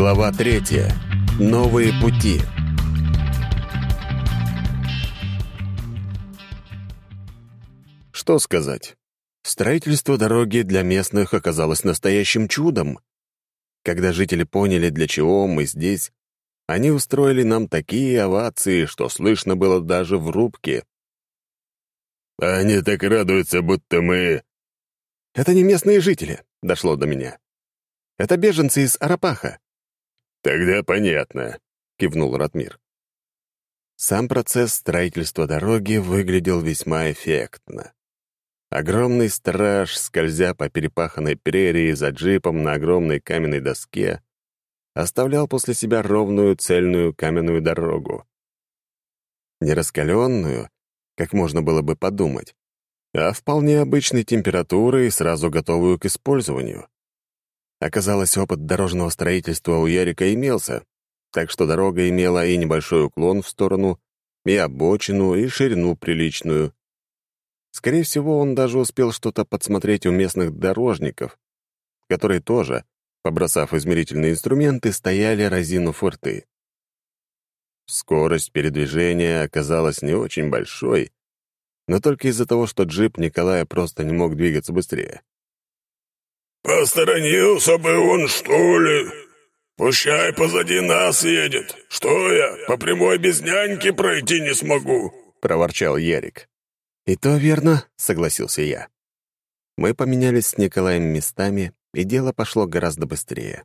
Глава третья. Новые пути. Что сказать? Строительство дороги для местных оказалось настоящим чудом. Когда жители поняли, для чего мы здесь, они устроили нам такие овации, что слышно было даже в рубке. «Они так радуются, будто мы...» «Это не местные жители», — дошло до меня. «Это беженцы из Арапаха». «Тогда понятно», — кивнул Ратмир. Сам процесс строительства дороги выглядел весьма эффектно. Огромный страж, скользя по перепаханной прерии за джипом на огромной каменной доске, оставлял после себя ровную цельную каменную дорогу. Не раскаленную, как можно было бы подумать, а вполне обычной температуры и сразу готовую к использованию. Оказалось, опыт дорожного строительства у Ярика имелся, так что дорога имела и небольшой уклон в сторону, и обочину, и ширину приличную. Скорее всего, он даже успел что-то подсмотреть у местных дорожников, которые тоже, побросав измерительные инструменты, стояли разинув рты. Скорость передвижения оказалась не очень большой, но только из-за того, что джип Николая просто не мог двигаться быстрее. «Посторонился бы он, что ли? Пущай позади нас едет. Что я, по прямой без няньки пройти не смогу?» — проворчал Ярик. «И то верно», — согласился я. Мы поменялись с Николаем местами, и дело пошло гораздо быстрее.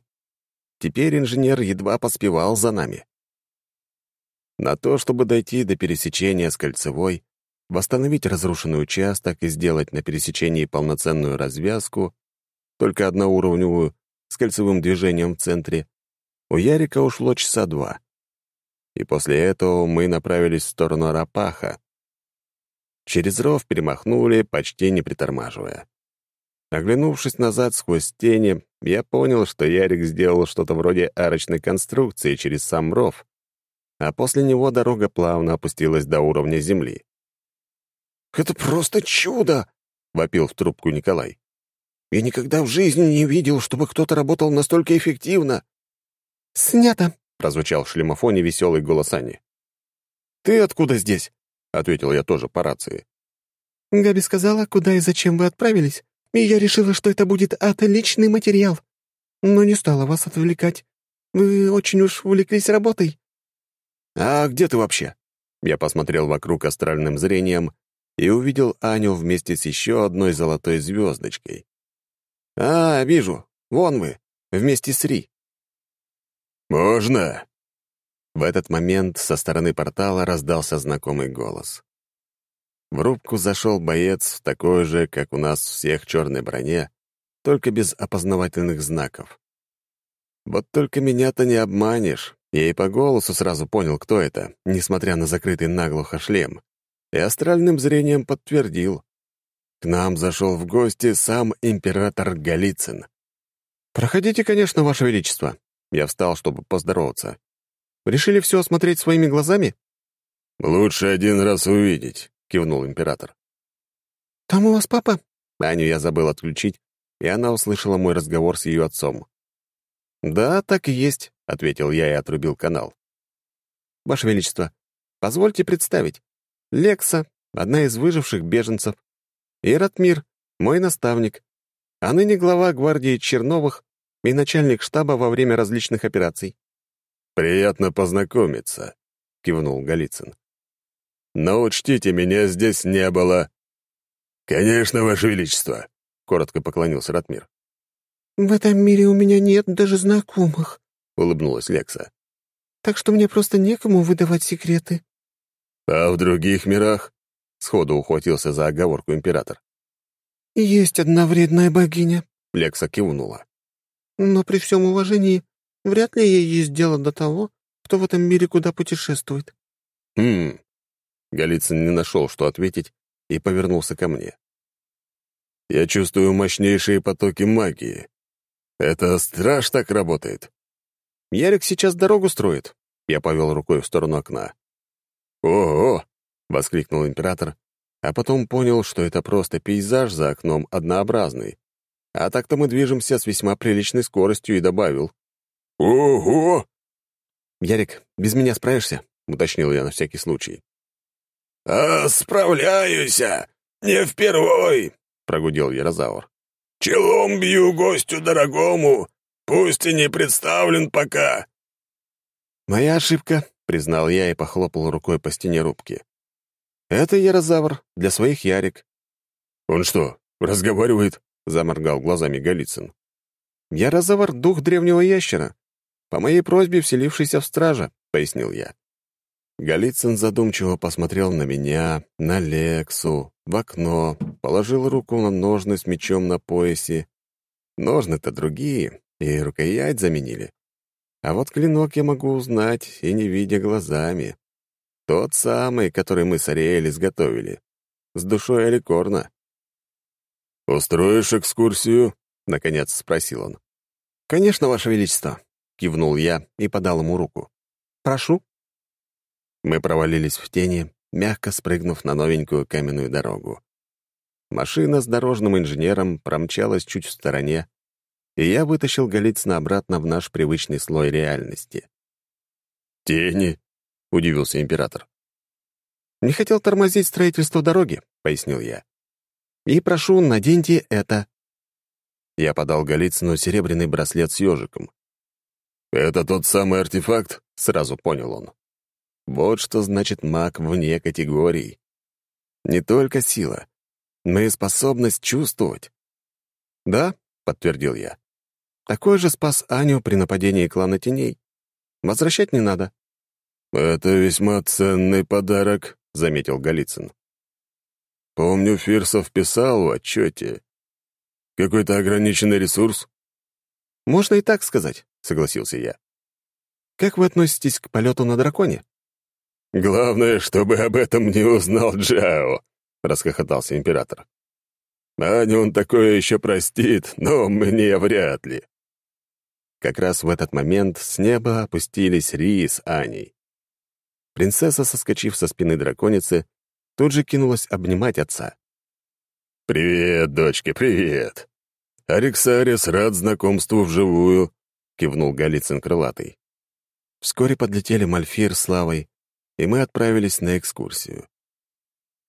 Теперь инженер едва поспевал за нами. На то, чтобы дойти до пересечения с Кольцевой, восстановить разрушенный участок и сделать на пересечении полноценную развязку, только одноуровневую, с кольцевым движением в центре, у Ярика ушло часа два. И после этого мы направились в сторону Рапаха. Через ров перемахнули, почти не притормаживая. Оглянувшись назад сквозь тени, я понял, что Ярик сделал что-то вроде арочной конструкции через сам ров, а после него дорога плавно опустилась до уровня земли. «Это просто чудо!» — вопил в трубку Николай. Я никогда в жизни не видел, чтобы кто-то работал настолько эффективно». «Снято», — прозвучал в шлемофоне веселый голос Ани. «Ты откуда здесь?» — ответил я тоже по рации. «Габи сказала, куда и зачем вы отправились, и я решила, что это будет отличный материал. Но не стала вас отвлекать. Вы очень уж увлеклись работой». «А где ты вообще?» Я посмотрел вокруг астральным зрением и увидел Аню вместе с еще одной золотой звездочкой. «А, вижу. Вон вы. Вместе с Ри». «Можно?» В этот момент со стороны портала раздался знакомый голос. В рубку зашел боец в такой же, как у нас всех черной броне, только без опознавательных знаков. Вот только меня-то не обманешь. Я и по голосу сразу понял, кто это, несмотря на закрытый наглухо шлем. И астральным зрением подтвердил. К нам зашел в гости сам император Голицын. «Проходите, конечно, Ваше Величество». Я встал, чтобы поздороваться. «Решили все осмотреть своими глазами?» «Лучше один раз увидеть», — кивнул император. «Там у вас папа?» Аню я забыл отключить, и она услышала мой разговор с ее отцом. «Да, так и есть», — ответил я и отрубил канал. «Ваше Величество, позвольте представить. Лекса, одна из выживших беженцев, и Ратмир, мой наставник, а ныне глава гвардии Черновых и начальник штаба во время различных операций». «Приятно познакомиться», — кивнул Голицын. «Но учтите, меня здесь не было». «Конечно, Ваше Величество», — коротко поклонился Ратмир. «В этом мире у меня нет даже знакомых», — улыбнулась Лекса. «Так что мне просто некому выдавать секреты». «А в других мирах?» — сходу ухватился за оговорку император. «Есть одна вредная богиня», — Лекса кивнула. «Но при всем уважении, вряд ли ей есть дело до того, кто в этом мире куда путешествует». «Хм...» Голицын не нашел, что ответить, и повернулся ко мне. «Я чувствую мощнейшие потоки магии. Это страж так работает?» «Ярик сейчас дорогу строит», — я повел рукой в сторону окна. «Ого!» — воскликнул император, а потом понял, что это просто пейзаж за окном однообразный. А так-то мы движемся с весьма приличной скоростью и добавил. «Ого!» «Ярик, без меня справишься?» — уточнил я на всякий случай. «А справляюсь, не впервой!» — прогудел Ярозавр. «Челом бью гостю дорогому, пусть и не представлен пока». «Моя ошибка», — признал я и похлопал рукой по стене рубки. «Это Ярозавр, для своих Ярик». «Он что, разговаривает?» — заморгал глазами Голицын. «Ярозавр — дух древнего ящера, по моей просьбе вселившийся в стража», — пояснил я. Голицын задумчиво посмотрел на меня, на Лексу, в окно, положил руку на ножны с мечом на поясе. Ножны-то другие, и рукоять заменили. А вот клинок я могу узнать, и не видя глазами. Тот самый, который мы с Ариэль изготовили. С душой Аликорна. «Устроишь экскурсию?» — наконец спросил он. «Конечно, Ваше Величество», — кивнул я и подал ему руку. «Прошу». Мы провалились в тени, мягко спрыгнув на новенькую каменную дорогу. Машина с дорожным инженером промчалась чуть в стороне, и я вытащил Голицына обратно в наш привычный слой реальности. «Тени?» — удивился император. «Не хотел тормозить строительство дороги», — пояснил я. «И прошу, наденьте это». Я подал Голицыну серебряный браслет с ежиком. «Это тот самый артефакт?» — сразу понял он. Вот что значит маг вне категорий. Не только сила, но и способность чувствовать. «Да», — подтвердил я. «Такой же спас Аню при нападении клана теней. Возвращать не надо». «Это весьма ценный подарок», — заметил Голицын. «Помню, Фирсов писал в отчете. Какой-то ограниченный ресурс?» «Можно и так сказать», — согласился я. «Как вы относитесь к полету на драконе?» «Главное, чтобы об этом не узнал Джао», — расхохотался император. «Аню он такое еще простит, но мне вряд ли». Как раз в этот момент с неба опустились Ри с Аней. Принцесса, соскочив со спины драконицы, тут же кинулась обнимать отца. «Привет, дочки, привет! Ариксарис рад знакомству вживую», — кивнул Голицын крылатый. Вскоре подлетели Мальфир с Славой, и мы отправились на экскурсию.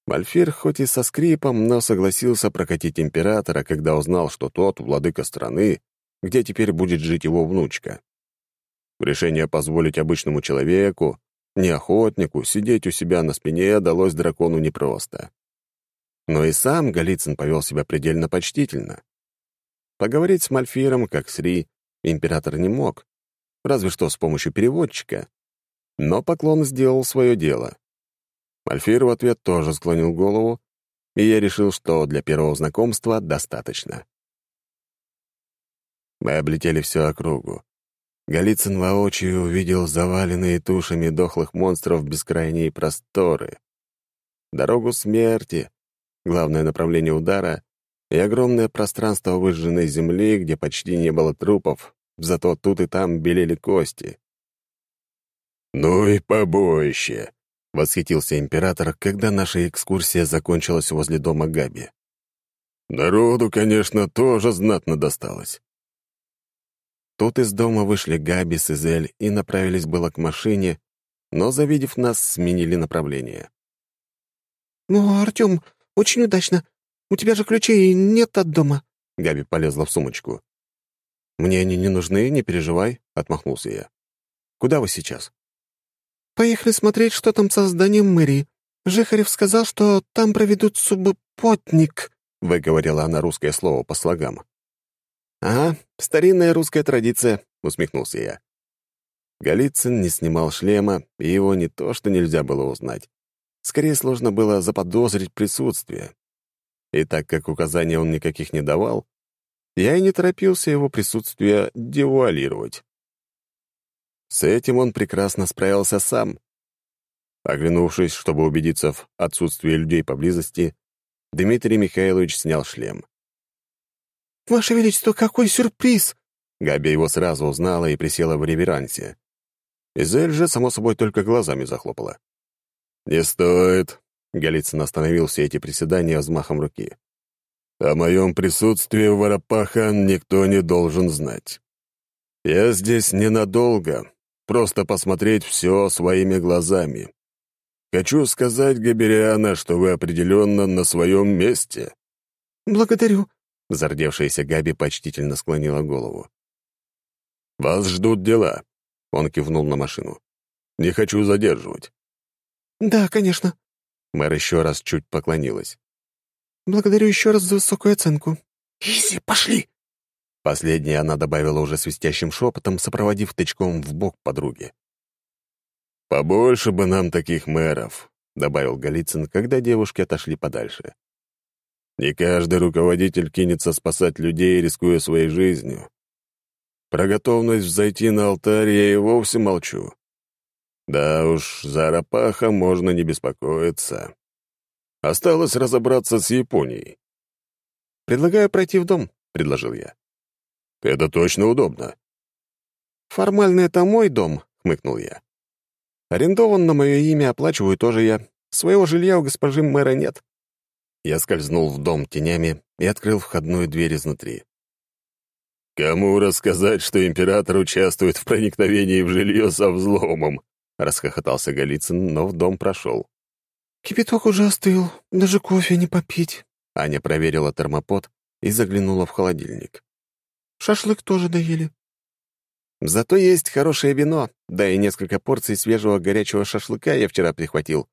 Мальфир хоть и со скрипом, но согласился прокатить императора, когда узнал, что тот — владыка страны, где теперь будет жить его внучка. Решение позволить обычному человеку, не охотнику, сидеть у себя на спине далось дракону непросто. Но и сам Голицын повел себя предельно почтительно. Поговорить с Мальфиром, как с Ри, император не мог, разве что с помощью переводчика. Но поклон сделал свое дело. Мальфир в ответ тоже склонил голову, и я решил, что для первого знакомства достаточно. Мы облетели всю округу. Голицын воочию увидел заваленные тушами дохлых монстров бескрайние просторы. Дорогу смерти, главное направление удара и огромное пространство выжженной земли, где почти не было трупов, зато тут и там белели кости. «Ну и побоище!» — восхитился император, когда наша экскурсия закончилась возле дома Габи. «Народу, конечно, тоже знатно досталось». Тут из дома вышли Габи с Изель и направились было к машине, но, завидев нас, сменили направление. «Ну, Артем, очень удачно. У тебя же ключей нет от дома». Габи полезла в сумочку. «Мне они не нужны, не переживай», — отмахнулся я. «Куда вы сейчас?» «Поехали смотреть, что там со зданием мэрии. Жихарев сказал, что там проведут субботник», — выговорила она русское слово по слогам. «Ага, старинная русская традиция», — усмехнулся я. Голицын не снимал шлема, и его не то что нельзя было узнать. Скорее сложно было заподозрить присутствие. И так как указаний он никаких не давал, я и не торопился его присутствие девуалировать. С этим он прекрасно справился сам. Оглянувшись, чтобы убедиться в отсутствии людей поблизости, Дмитрий Михайлович снял шлем. «Ваше Величество, какой сюрприз!» Габи его сразу узнала и присела в реверансе. Изель же, само собой, только глазами захлопала. «Не стоит», — Голицын остановил все эти приседания взмахом руки. «О моем присутствии у Воропаха никто не должен знать. «Я здесь ненадолго, просто посмотреть все своими глазами. Хочу сказать, Габериана, что вы определенно на своем месте». «Благодарю», — зардевшаяся Габи почтительно склонила голову. «Вас ждут дела», — он кивнул на машину. «Не хочу задерживать». «Да, конечно». Мэр еще раз чуть поклонилась. «Благодарю еще раз за высокую оценку». «Изи, пошли!» Последнее она добавила уже свистящим шепотом, сопроводив тычком в бок подруги. «Побольше бы нам таких мэров», — добавил Голицын, когда девушки отошли подальше. «Не каждый руководитель кинется спасать людей, рискуя своей жизнью. Про готовность взойти на алтарь я и вовсе молчу. Да уж, за Арапаха можно не беспокоиться. Осталось разобраться с Японией. «Предлагаю пройти в дом», — предложил я. «Это точно удобно». «Формально это мой дом», — хмыкнул я. «Арендован на мое имя, оплачиваю тоже я. Своего жилья у госпожи мэра нет». Я скользнул в дом тенями и открыл входную дверь изнутри. «Кому рассказать, что император участвует в проникновении в жилье со взломом?» — расхохотался Голицын, но в дом прошел. «Кипяток уже остыл, даже кофе не попить». Аня проверила термопод и заглянула в холодильник. «Шашлык тоже доели». «Зато есть хорошее вино, да и несколько порций свежего горячего шашлыка я вчера прихватил».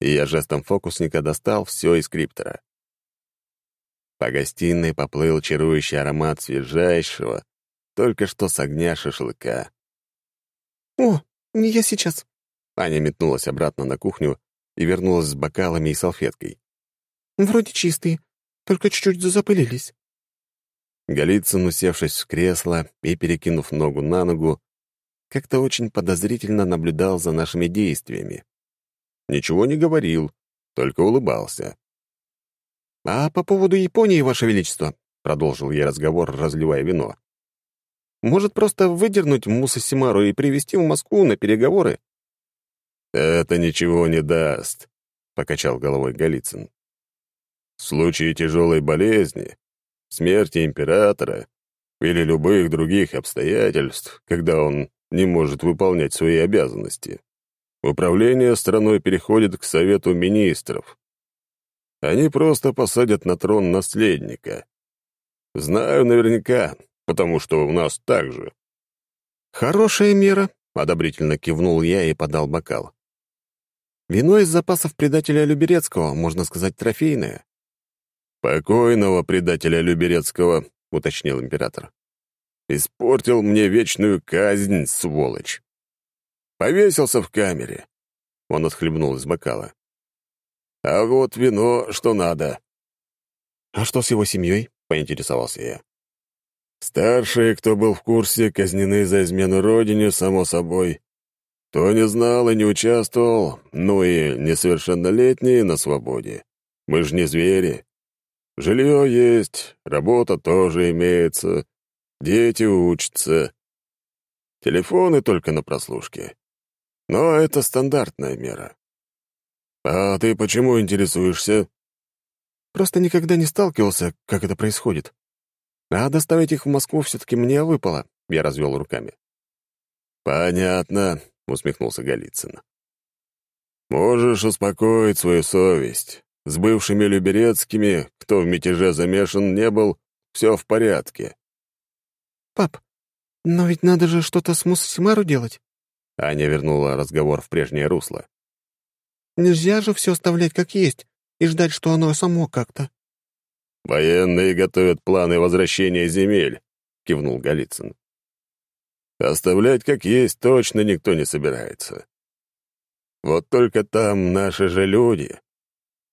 И я жестом фокусника достал все из криптора. По гостиной поплыл чарующий аромат свежайшего, только что с огня шашлыка. «О, не я сейчас». Аня метнулась обратно на кухню и вернулась с бокалами и салфеткой. «Вроде чистые, только чуть-чуть запылились». Голицын, усевшись в кресло и перекинув ногу на ногу, как-то очень подозрительно наблюдал за нашими действиями. Ничего не говорил, только улыбался. «А по поводу Японии, Ваше Величество», — продолжил я разговор, разливая вино. «Может, просто выдернуть Мусасимару и привезти в Москву на переговоры?» «Это ничего не даст», — покачал головой Голицын. «В случае тяжелой болезни, смерти императора или любых других обстоятельств, когда он не может выполнять свои обязанности, управление страной переходит к Совету министров. Они просто посадят на трон наследника. Знаю наверняка, потому что у нас так же. «Хорошая мера», — одобрительно кивнул я и подал бокал. «Вино из запасов предателя Люберецкого, можно сказать, трофейное». «Покойного предателя Люберецкого», — уточнил император. «Испортил мне вечную казнь, сволочь. Повесился в камере». Он отхлебнул из бокала. А вот вино, что надо. А что с его семьей? поинтересовался я. Старшие, кто был в курсе, казнены за измену родине, само собой. Кто не знал и не участвовал, ну и несовершеннолетние на свободе. Мы же не звери. Жилье есть, работа тоже имеется, дети учатся. Телефоны только на прослушке. Но это стандартная мера. «А ты почему интересуешься?» «Просто никогда не сталкивался, как это происходит. А доставить их в Москву все-таки мне выпало», — я развел руками. «Понятно», — усмехнулся Голицын. «Можешь успокоить свою совесть. С бывшими Люберецкими, кто в мятеже замешан не был, все в порядке». «Пап, но ведь надо же что-то с Мусасимару делать». Аня вернула разговор в прежнее русло. Нельзя же все оставлять как есть и ждать, что оно само как-то. «Военные готовят планы возвращения земель», — кивнул Голицын. «Оставлять как есть точно никто не собирается. Вот только там наши же люди.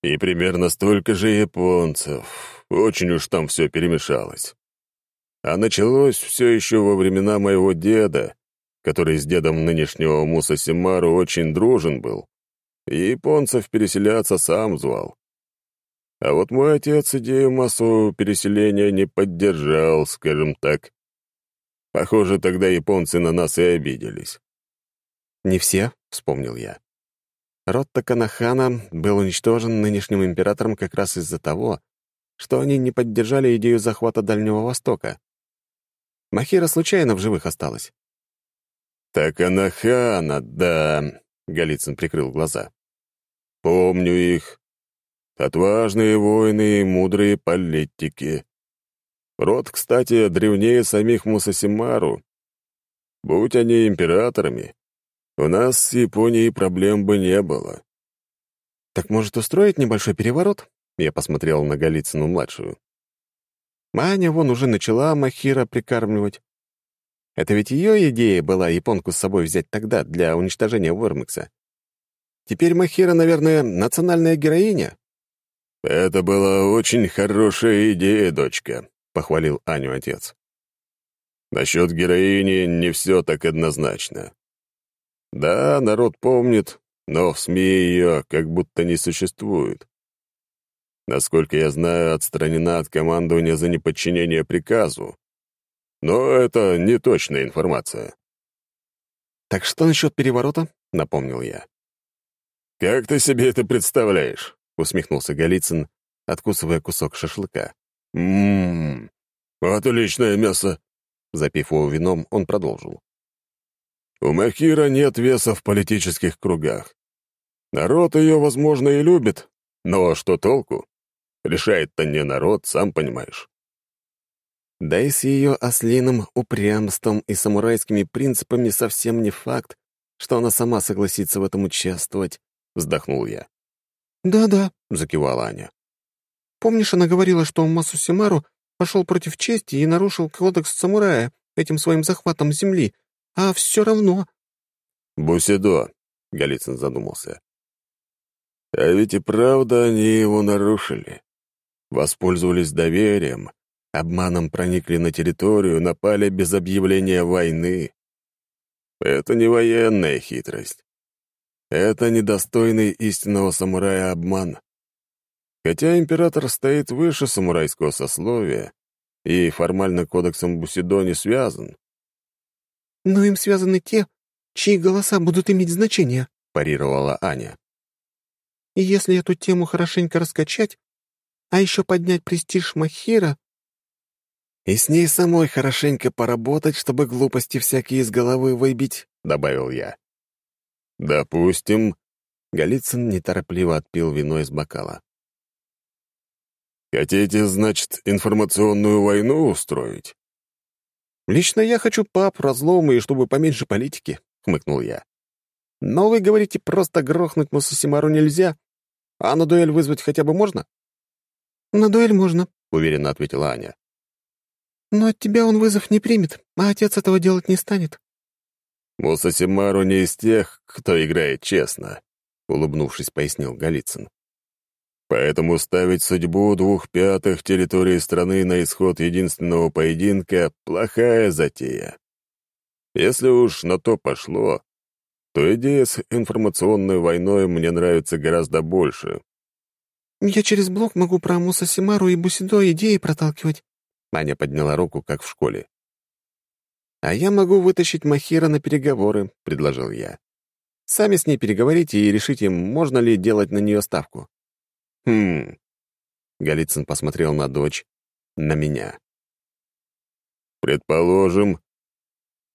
И примерно столько же японцев. Очень уж там все перемешалось. А началось все еще во времена моего деда, который с дедом нынешнего Муса Симару очень дружен был и японцев переселяться сам звал. А вот мой отец идею массового переселения не поддержал, скажем так. Похоже, тогда японцы на нас и обиделись. «Не все», — вспомнил я. Род Таканахана был уничтожен нынешним императором как раз из-за того, что они не поддержали идею захвата Дальнего Востока. Махира случайно в живых осталась. «Так она хана, да», — Голицын прикрыл глаза. «Помню их. Отважные воины и мудрые политики. Род, кстати, древнее самих Мусасимару. Будь они императорами, у нас с Японией проблем бы не было. «Так может устроить небольшой переворот?» Я посмотрел на Голицыну-младшую. Маня вон уже начала Махира прикармливать. Это ведь ее идея была японку с собой взять тогда для уничтожения Вормекса. Теперь Махира, наверное, национальная героиня? «Это была очень хорошая идея, дочка», — похвалил Аню отец. «Насчет героини не все так однозначно. Да, народ помнит, но в СМИ ее как будто не существует. Насколько я знаю, отстранена от командования за неподчинение приказу. Но это не точная информация. «Так что насчет переворота?» — напомнил я. «Как ты себе это представляешь?» — усмехнулся Голицын, откусывая кусок шашлыка. «Ммм, отличное мясо!» Запив его вином, он продолжил. У Махира нет веса в политических кругах. Народ ее, возможно, и любит, но что толку? Решает-то не народ, сам понимаешь. Да и с ее ослиным упрямством и самурайскими принципами совсем не факт, что она сама согласится в этом участвовать, — вздохнул я. «Да-да», — закивала Аня. «Помнишь, она говорила, что Масусимару пошел против чести и нарушил кодекс самурая этим своим захватом земли, а все равно...» «Бусидо», — Голицын задумался. «А ведь и правда они его нарушили. Воспользовались доверием, обманом проникли на территорию, напали без объявления войны. Это не военная хитрость. Это недостойный истинного самурая обман. Хотя император стоит выше самурайского сословия и формально кодексом Бусидо не связан, «Но им связаны те, чьи голоса будут иметь значение», — парировала Аня. «И если эту тему хорошенько раскачать, а еще поднять престиж Махира...» «И с ней самой хорошенько поработать, чтобы глупости всякие из головы выбить», — добавил я. «Допустим...» — Голицын неторопливо отпил вино из бокала. «Хотите, значит, информационную войну устроить?» «Лично я хочу пап, разломы и чтобы поменьше политики», — хмыкнул я. «Но вы говорите, просто грохнуть Мусасимару нельзя, а на дуэль вызвать хотя бы можно?» «На дуэль можно», — уверенно ответила Аня. «Но от тебя он вызов не примет, а отец этого делать не станет». «Мусасимару не из тех, кто играет честно», — улыбнувшись, пояснил Голицын. Поэтому ставить судьбу двух пятых территории страны на исход единственного поединка — плохая затея. Если уж на то пошло, то идея с информационной войной мне нравится гораздо больше. «Я через блок могу про Муса Симару и Бусидо идеи проталкивать». Маня подняла руку, как в школе. «А я могу вытащить Махира на переговоры», — предложил я. «Сами с ней переговорите и решите, можно ли делать на нее ставку». «Хм...» Голицын посмотрел на дочь, на меня. «Предположим.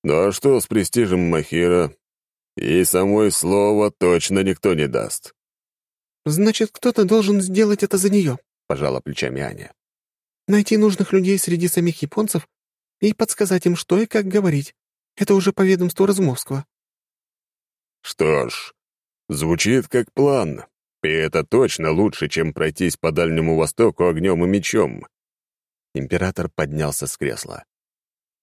Ну а что с престижем Махира? Ей самой слова точно никто не даст». «Значит, кто-то должен сделать это за нее», — пожала плечами Аня. «Найти нужных людей среди самих японцев и подсказать им, что и как говорить. Это уже по ведомству Разумовского». «Что ж, звучит как план. И это точно лучше, чем пройтись по Дальнему Востоку огнем и мечом. Император поднялся с кресла.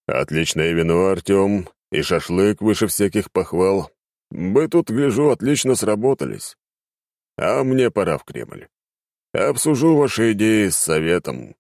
«Отличное вино, Артем, и шашлык выше всяких похвал. Мы тут, гляжу, отлично сработались. А мне пора в Кремль. Обсужу ваши идеи с советом».